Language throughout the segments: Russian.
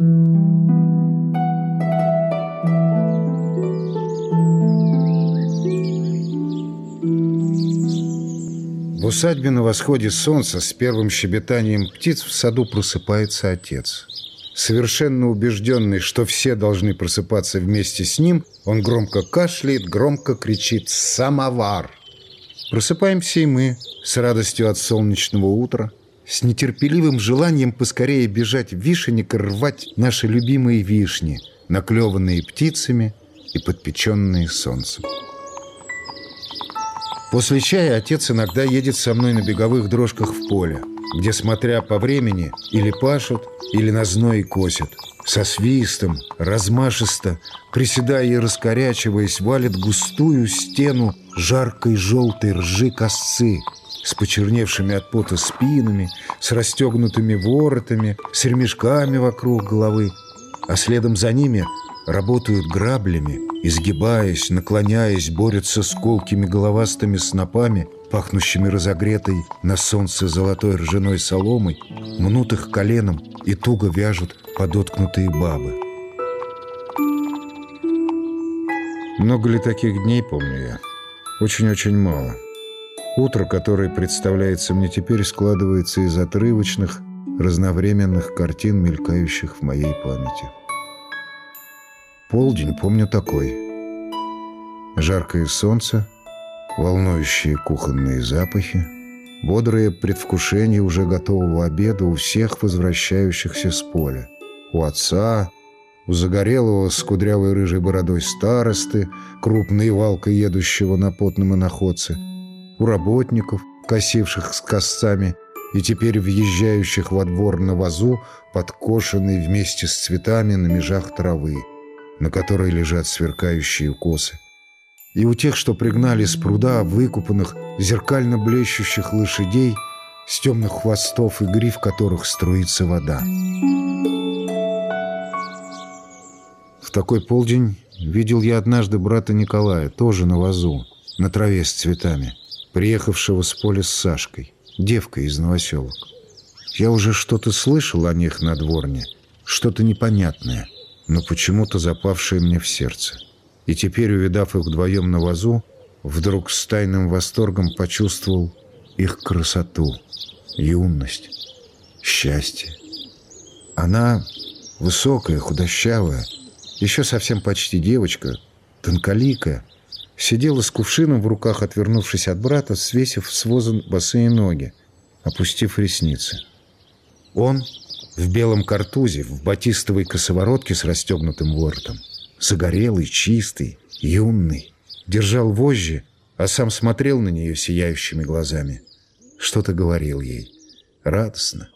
В усадьбе на восходе солнца с первым щебетанием птиц в саду просыпается отец. Совершенно убежденный, что все должны просыпаться вместе с ним, он громко кашляет, громко кричит «Самовар!». Просыпаемся и мы с радостью от солнечного утра, с нетерпеливым желанием поскорее бежать в вишенек и рвать наши любимые вишни, наклеванные птицами и подпеченные солнцем. После чая отец иногда едет со мной на беговых дрожках в поле, где, смотря по времени, или пашут, или на зной косят. Со свистом, размашисто, приседая и раскорячиваясь, валит густую стену жаркой желтой ржи косцы с почерневшими от пота спинами, с расстегнутыми воротами, с ремешками вокруг головы, а следом за ними работают граблями, изгибаясь, наклоняясь, борются с колкими головастыми снопами, пахнущими разогретой на солнце золотой ржаной соломой, мнут их коленом и туго вяжут подоткнутые бабы. Много ли таких дней, помню я? Очень-очень мало. Утро, которое представляется мне теперь, складывается из отрывочных, разновременных картин, мелькающих в моей памяти. Полдень помню такой. Жаркое солнце, волнующие кухонные запахи, бодрое предвкушение уже готового обеда у всех возвращающихся с поля. У отца, у загорелого с кудрявой рыжей бородой старосты, крупной валкой едущего на потном иноходце, у работников, косивших с косцами и теперь въезжающих во двор на вазу, подкошенный вместе с цветами на межах травы на которой лежат сверкающие косы. И у тех, что пригнали с пруда выкупанных, зеркально блещущих лошадей, с темных хвостов и гриф которых струится вода. В такой полдень видел я однажды брата Николая, тоже на вазу, на траве с цветами, приехавшего с поля с Сашкой, девкой из новоселок. Я уже что-то слышал о них на дворне, что-то непонятное — но почему-то запавшие мне в сердце. И теперь, увидав их вдвоем на вазу, вдруг с тайным восторгом почувствовал их красоту, юность, счастье. Она высокая, худощавая, еще совсем почти девочка, тонколикая, сидела с кувшином в руках, отвернувшись от брата, свесив с воза босые ноги, опустив ресницы. Он в белом картузе, в батистовой косоворотке с расстегнутым воротом. Загорелый, чистый, юный. Держал вожжи, а сам смотрел на нее сияющими глазами. Что-то говорил ей. Радостно,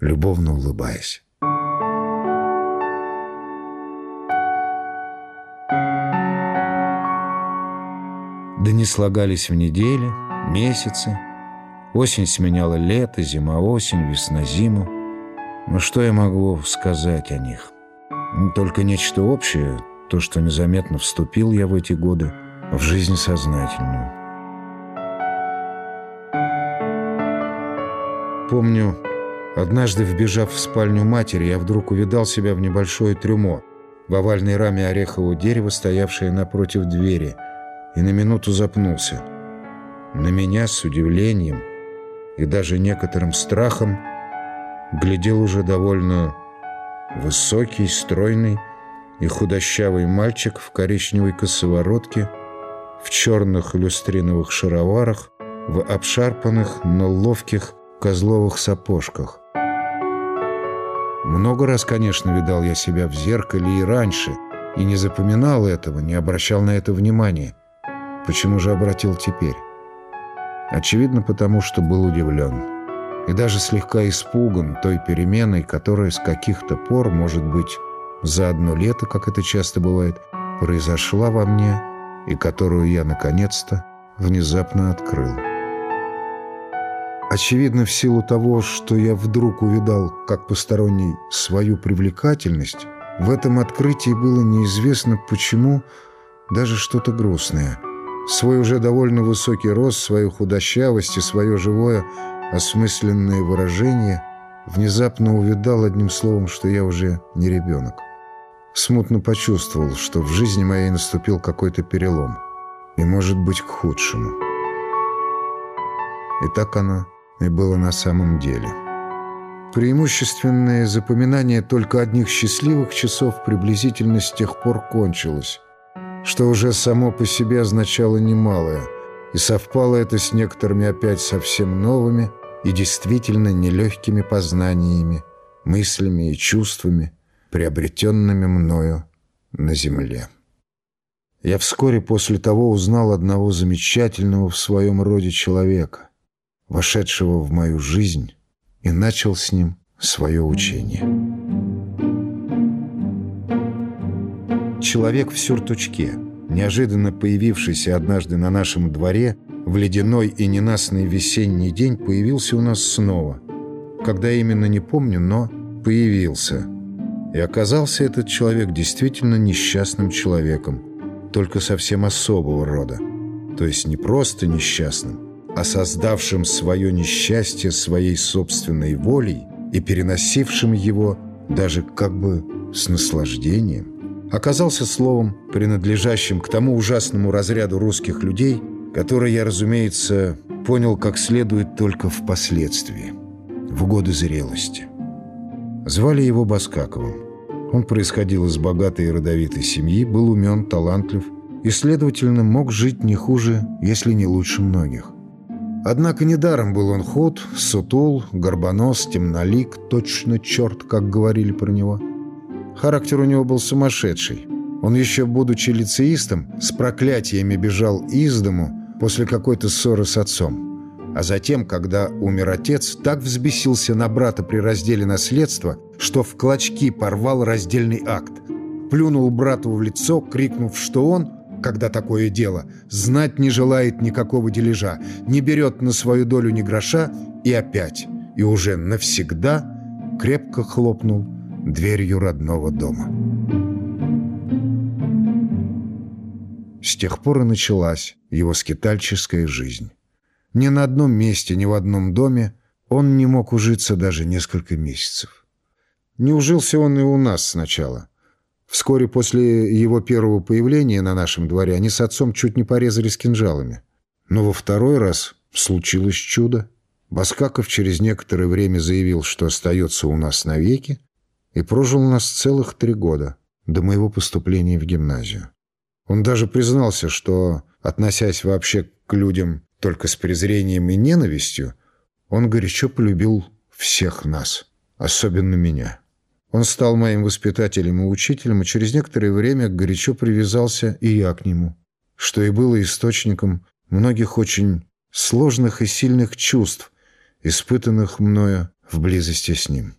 любовно улыбаясь. Дни слагались в недели, месяцы. Осень сменяла лето, зима-осень, весна-зиму. Но что я могу сказать о них? Только нечто общее, то, что незаметно вступил я в эти годы в жизнь сознательную. Помню, однажды, вбежав в спальню матери, я вдруг увидал себя в небольшое трюмо в овальной раме орехового дерева, стоявшее напротив двери, и на минуту запнулся. На меня с удивлением и даже некоторым страхом глядел уже довольно высокий, стройный и худощавый мальчик в коричневой косоворотке, в черных люстриновых шароварах, в обшарпанных, но ловких козловых сапожках. Много раз, конечно, видал я себя в зеркале и раньше, и не запоминал этого, не обращал на это внимания. Почему же обратил теперь? Очевидно, потому что был удивлен и даже слегка испуган той переменой, которая с каких-то пор, может быть, за одно лето, как это часто бывает, произошла во мне и которую я, наконец-то, внезапно открыл. Очевидно, в силу того, что я вдруг увидал, как посторонний, свою привлекательность, в этом открытии было неизвестно почему даже что-то грустное. Свой уже довольно высокий рост, свою худощавость и свое живое осмысленное выражение внезапно увидал одним словом, что я уже не ребенок. Смутно почувствовал, что в жизни моей наступил какой-то перелом. И, может быть, к худшему. И так оно и было на самом деле. Преимущественное запоминание только одних счастливых часов приблизительно с тех пор кончилось, что уже само по себе означало немалое, и совпало это с некоторыми опять совсем новыми и действительно нелегкими познаниями, мыслями и чувствами, приобретенными мною на земле. Я вскоре после того узнал одного замечательного в своем роде человека, вошедшего в мою жизнь, и начал с ним свое учение. Человек в сюртучке, неожиданно появившийся однажды на нашем дворе, в ледяной и ненастный весенний день появился у нас снова. Когда именно не помню, но появился. И оказался этот человек действительно несчастным человеком, только совсем особого рода. То есть не просто несчастным, а создавшим свое несчастье своей собственной волей и переносившим его даже как бы с наслаждением, оказался словом, принадлежащим к тому ужасному разряду русских людей, который я, разумеется, понял как следует только впоследствии, в годы зрелости. Звали его Баскаковым. Он происходил из богатой и родовитой семьи, был умен, талантлив и, следовательно, мог жить не хуже, если не лучше многих. Однако недаром был он худ, сутул, горбонос, темнолик, точно черт, как говорили про него. Характер у него был сумасшедший. Он еще, будучи лицеистом, с проклятиями бежал из дому после какой-то ссоры с отцом. А затем, когда умер отец, так взбесился на брата при разделе наследства, что в клочки порвал раздельный акт. Плюнул брату в лицо, крикнув, что он когда такое дело, знать не желает никакого дележа, не берет на свою долю ни гроша и опять, и уже навсегда крепко хлопнул дверью родного дома. С тех пор и началась его скитальческая жизнь. Ни на одном месте, ни в одном доме он не мог ужиться даже несколько месяцев. Не ужился он и у нас сначала. Вскоре после его первого появления на нашем дворе они с отцом чуть не порезались кинжалами. Но во второй раз случилось чудо. Баскаков через некоторое время заявил, что остается у нас навеки, и прожил у нас целых три года до моего поступления в гимназию. Он даже признался, что, относясь вообще к людям только с презрением и ненавистью, он горячо полюбил всех нас, особенно меня. Он стал моим воспитателем и учителем, и через некоторое время горячо привязался и я к нему, что и было источником многих очень сложных и сильных чувств, испытанных мною в близости с ним.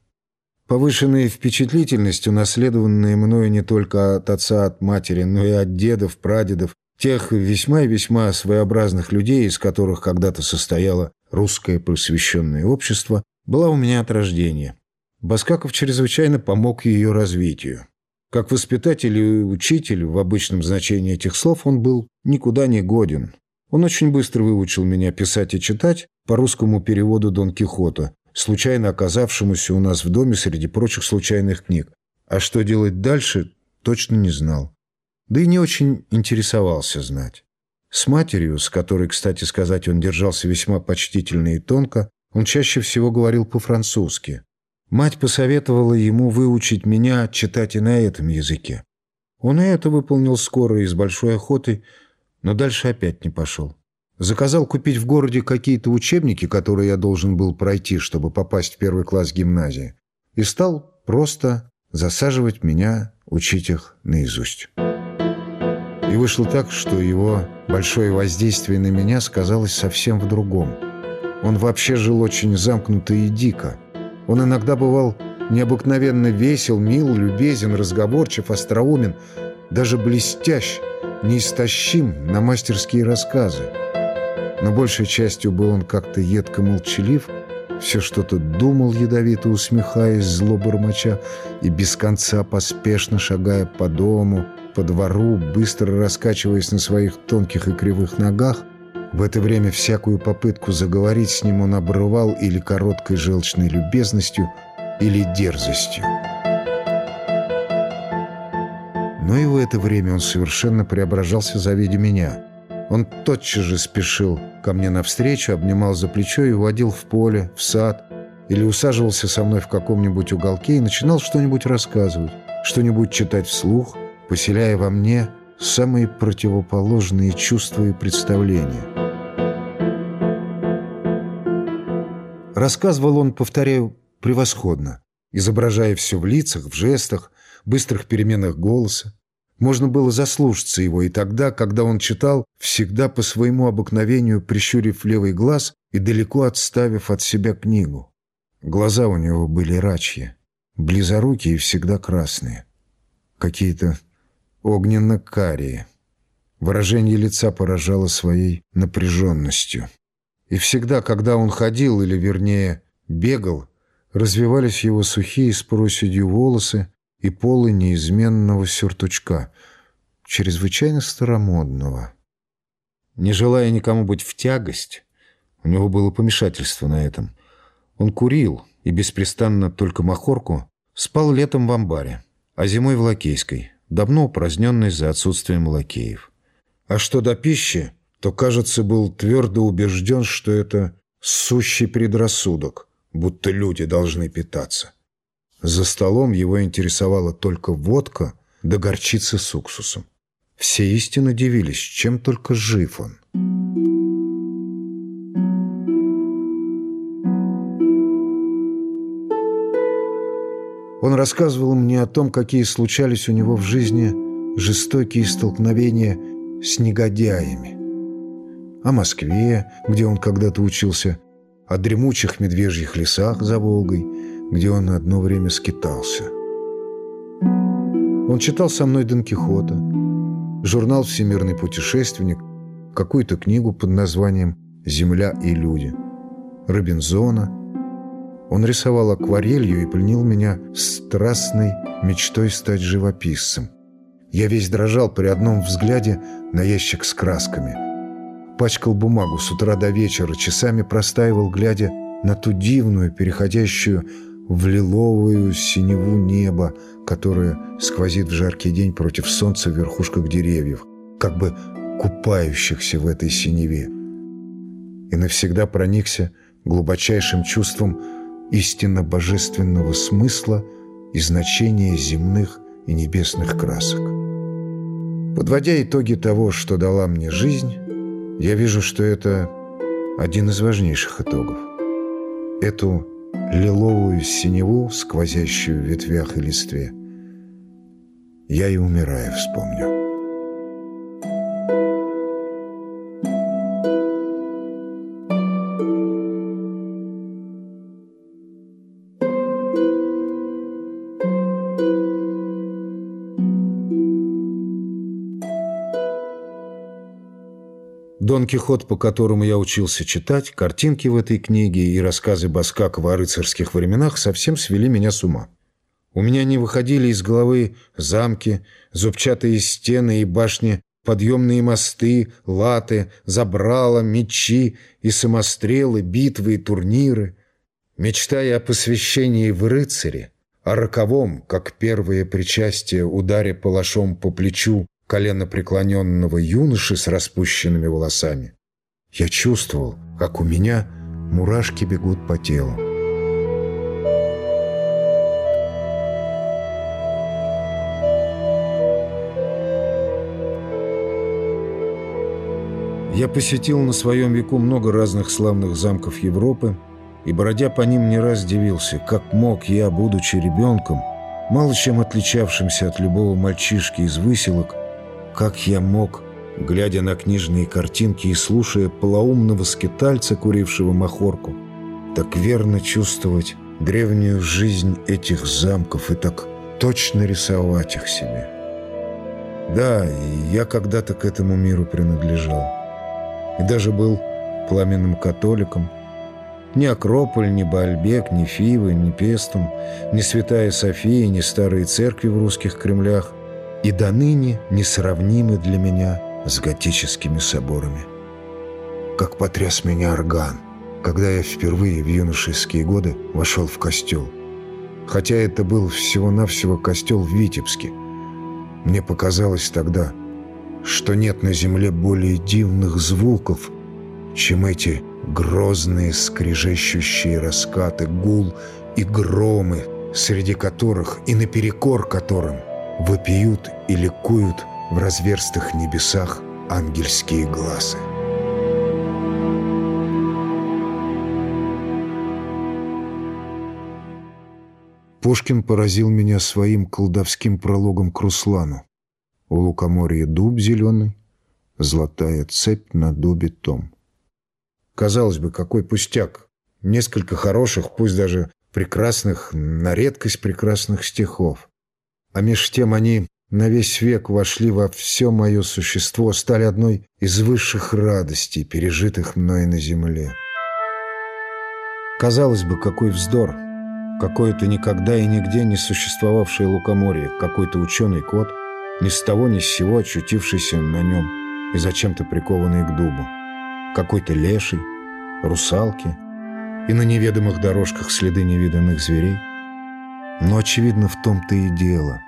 Повышенная впечатлительность, унаследованная мною не только от отца, от матери, но и от дедов, прадедов, тех весьма и весьма своеобразных людей, из которых когда-то состояло русское просвещенное общество, была у меня от рождения. Баскаков чрезвычайно помог ее развитию. Как воспитатель и учитель в обычном значении этих слов он был никуда не годен. Он очень быстро выучил меня писать и читать по русскому переводу Дон Кихота, случайно оказавшемуся у нас в доме среди прочих случайных книг. А что делать дальше, точно не знал. Да и не очень интересовался знать. С матерью, с которой, кстати сказать, он держался весьма почтительно и тонко, он чаще всего говорил по-французски. Мать посоветовала ему выучить меня читать и на этом языке. Он и это выполнил скоро и с большой охотой, но дальше опять не пошел. Заказал купить в городе какие-то учебники, которые я должен был пройти, чтобы попасть в первый класс гимназии, и стал просто засаживать меня учить их наизусть. И вышло так, что его большое воздействие на меня сказалось совсем в другом. Он вообще жил очень замкнуто и дико, он иногда бывал необыкновенно весел, мил, любезен, разговорчив, остроумен, даже блестящ, неистощим на мастерские рассказы. Но большей частью был он как-то едко молчалив, все что-то думал, ядовито усмехаясь, зло бормоча, и без конца поспешно шагая по дому, по двору, быстро раскачиваясь на своих тонких и кривых ногах, В это время всякую попытку заговорить с ним он обрывал или короткой желчной любезностью, или дерзостью. Но и в это время он совершенно преображался, завидя меня. Он тотчас же спешил ко мне навстречу, обнимал за плечо и уводил в поле, в сад, или усаживался со мной в каком-нибудь уголке и начинал что-нибудь рассказывать, что-нибудь читать вслух, поселяя во мне самые противоположные чувства и представления. Рассказывал он, повторяю, превосходно, изображая все в лицах, в жестах, быстрых переменах голоса. Можно было заслушаться его и тогда, когда он читал, всегда по своему обыкновению прищурив левый глаз и далеко отставив от себя книгу. Глаза у него были рачьи, близорукие и всегда красные. Какие-то огненно-карие. Выражение лица поражало своей напряженностью. И всегда, когда он ходил, или вернее бегал, развивались его сухие с проседью волосы, и полы неизменного сюртучка, чрезвычайно старомодного. Не желая никому быть в тягость, у него было помешательство на этом. Он курил и беспрестанно только махорку спал летом в амбаре, а зимой в Лакейской, давно упраздненной за отсутствием лакеев. А что до пищи, то, кажется, был твердо убежден, что это сущий предрассудок, будто люди должны питаться. За столом его интересовала только водка да горчица с уксусом. Все истинно дивились, чем только жив он. Он рассказывал мне о том, какие случались у него в жизни жестокие столкновения с негодяями. О Москве, где он когда-то учился, о дремучих медвежьих лесах за Волгой – где он одно время скитался. Он читал со мной Дон Кихота, журнал «Всемирный путешественник», какую-то книгу под названием «Земля и люди», Робинзона. Он рисовал акварелью и пленил меня страстной мечтой стать живописцем. Я весь дрожал при одном взгляде на ящик с красками. Пачкал бумагу с утра до вечера, часами простаивал, глядя на ту дивную, переходящую в лиловую синеву неба, которое сквозит в жаркий день против солнца в верхушках деревьев, как бы купающихся в этой синеве. И навсегда проникся глубочайшим чувством истинно божественного смысла и значения земных и небесных красок. Подводя итоги того, что дала мне жизнь, я вижу, что это один из важнейших итогов. Эту лиловую синеву, сквозящую в ветвях и листве, я и умирая вспомню. Дон Кихот, по которому я учился читать, картинки в этой книге и рассказы Баскакова о рыцарских временах совсем свели меня с ума. У меня не выходили из головы замки, зубчатые стены и башни, подъемные мосты, латы, забрала, мечи и самострелы, битвы и турниры. Мечтая о посвящении в рыцаре, о роковом, как первое причастие, ударе палашом по плечу колено преклоненного юноши с распущенными волосами, я чувствовал, как у меня мурашки бегут по телу. Я посетил на своем веку много разных славных замков Европы, и, бродя по ним, не раз дивился, как мог я, будучи ребенком, мало чем отличавшимся от любого мальчишки из выселок, как я мог, глядя на книжные картинки и слушая полоумного скитальца, курившего махорку, так верно чувствовать древнюю жизнь этих замков и так точно рисовать их себе. Да, я когда-то к этому миру принадлежал. И даже был пламенным католиком. Ни Акрополь, ни Бальбек, ни Фивы, ни Пестум, ни Святая София, ни старые церкви в русских Кремлях и до ныне несравнимы для меня с готическими соборами. как потряс меня орган, когда я впервые в юношеские годы вошел в костел. Хотя это был всего-навсего костел в Витебске. Мне показалось тогда, что нет на земле более дивных звуков, чем эти грозные скрежещущие раскаты, гул и громы, среди которых и наперекор которым вопиют и ликуют в разверстых небесах ангельские глазы. Пушкин поразил меня своим колдовским прологом к Руслану. У лукоморья дуб зеленый, золотая цепь на дубе том. Казалось бы, какой пустяк. Несколько хороших, пусть даже прекрасных, на редкость прекрасных стихов. А меж тем они на весь век вошли во все мое существо, стали одной из высших радостей, пережитых мной на земле. Казалось бы, какой вздор — Какое-то никогда и нигде не существовавшее лукоморье, какой-то ученый кот, ни с того ни с сего очутившийся на нем и зачем-то прикованный к дубу. Какой-то леший, русалки и на неведомых дорожках следы невиданных зверей. Но, очевидно, в том-то и дело,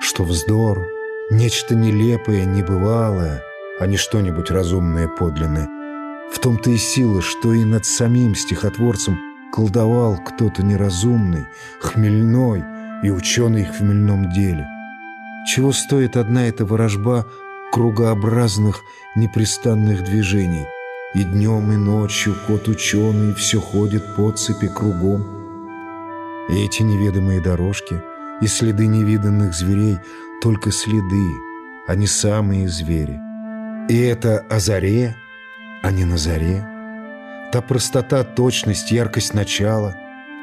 что вздор — нечто нелепое, небывалое, а не что-нибудь разумное подлинное. В том-то и сила, что и над самим стихотворцем — колдовал кто-то неразумный, хмельной и ученый в хмельном деле. Чего стоит одна эта ворожба кругообразных непрестанных движений? И днем, и ночью кот ученый все ходит по цепи кругом. И эти неведомые дорожки, и следы невиданных зверей — только следы, а не самые звери. И это о заре, а не на заре. Та простота, точность, яркость начала,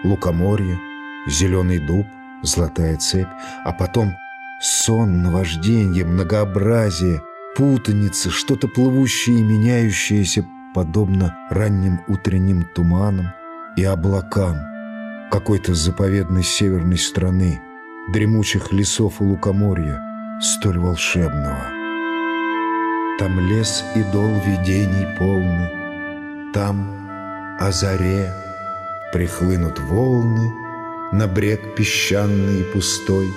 лукоморье, зеленый дуб, золотая цепь, а потом сон, наваждение, многообразие, путаница, что-то плывущее и меняющееся, подобно ранним утренним туманам и облакам какой-то заповедной северной страны, дремучих лесов и лукоморья, столь волшебного. Там лес и дол видений полны, там о заре Прихлынут волны на брег песчаный и пустой,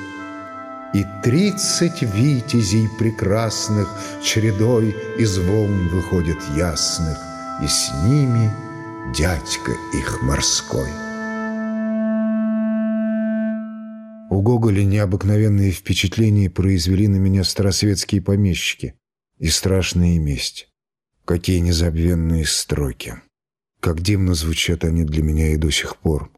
И тридцать витязей прекрасных Чередой из волн выходят ясных, И с ними дядька их морской. У Гоголя необыкновенные впечатления произвели на меня старосветские помещики и страшная месть. Какие незабвенные строки. Как дивно звучат они для меня и до сих пор.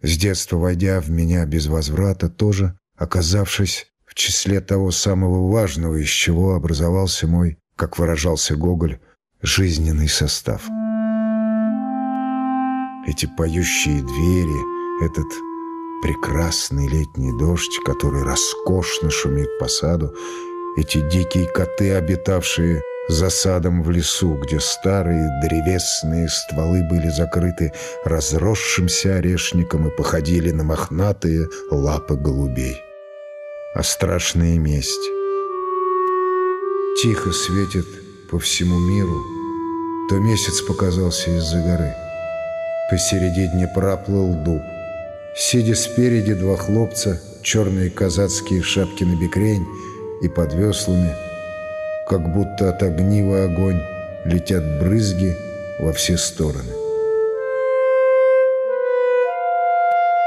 С детства войдя в меня без возврата, тоже оказавшись в числе того самого важного, из чего образовался мой, как выражался Гоголь, жизненный состав. Эти поющие двери, этот прекрасный летний дождь, который роскошно шумит по саду, эти дикие коты, обитавшие за садом в лесу, где старые древесные стволы были закрыты разросшимся орешником и походили на мохнатые лапы голубей. А страшная месть тихо светит по всему миру, то месяц показался из-за горы. Посередине проплыл дуб. Сидя спереди два хлопца, черные казацкие шапки на бекрень и под веслами — как будто от огнива огонь летят брызги во все стороны.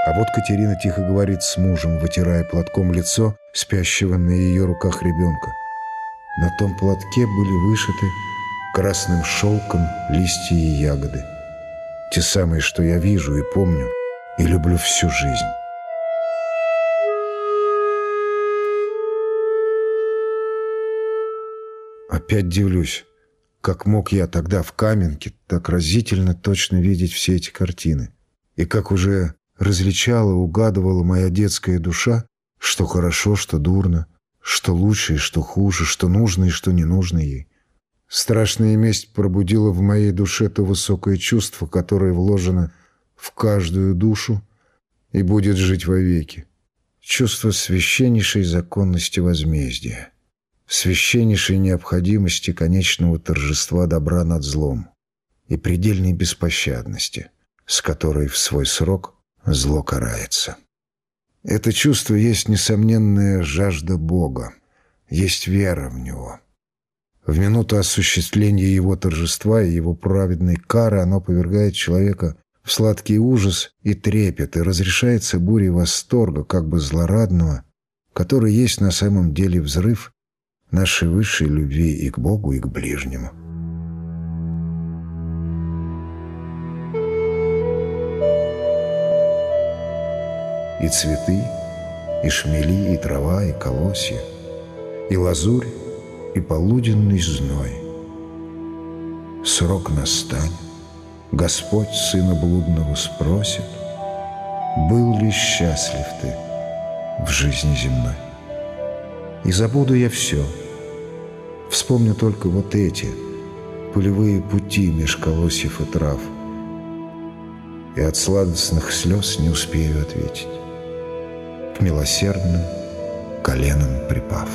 А вот Катерина тихо говорит с мужем, вытирая платком лицо спящего на ее руках ребенка. На том платке были вышиты красным шелком листья и ягоды. Те самые, что я вижу и помню, и люблю всю жизнь. Опять дивлюсь, как мог я тогда в Каменке так разительно точно видеть все эти картины. И как уже различала, угадывала моя детская душа, что хорошо, что дурно, что лучше и что хуже, что нужно и что не нужно ей. Страшная месть пробудила в моей душе то высокое чувство, которое вложено в каждую душу и будет жить вовеки. Чувство священнейшей законности возмездия священнейшей необходимости конечного торжества добра над злом. и предельной беспощадности, с которой в свой срок зло карается. Это чувство есть несомненная жажда Бога, есть вера в Него. В минуту осуществления Его торжества и Его праведной кары оно повергает человека в сладкий ужас и трепет, и разрешается бурей восторга, как бы злорадного, который есть на самом деле взрыв нашей высшей любви и к Богу, и к ближнему. И цветы, и шмели, и трава, и колосья, и лазурь, и полуденный зной. Срок настанет, Господь сына блудного спросит, был ли счастлив ты в жизни земной. И забуду я все, вспомню только вот эти полевые пути меж колосьев и трав, и от сладостных слез не успею ответить, к милосердным коленам припав.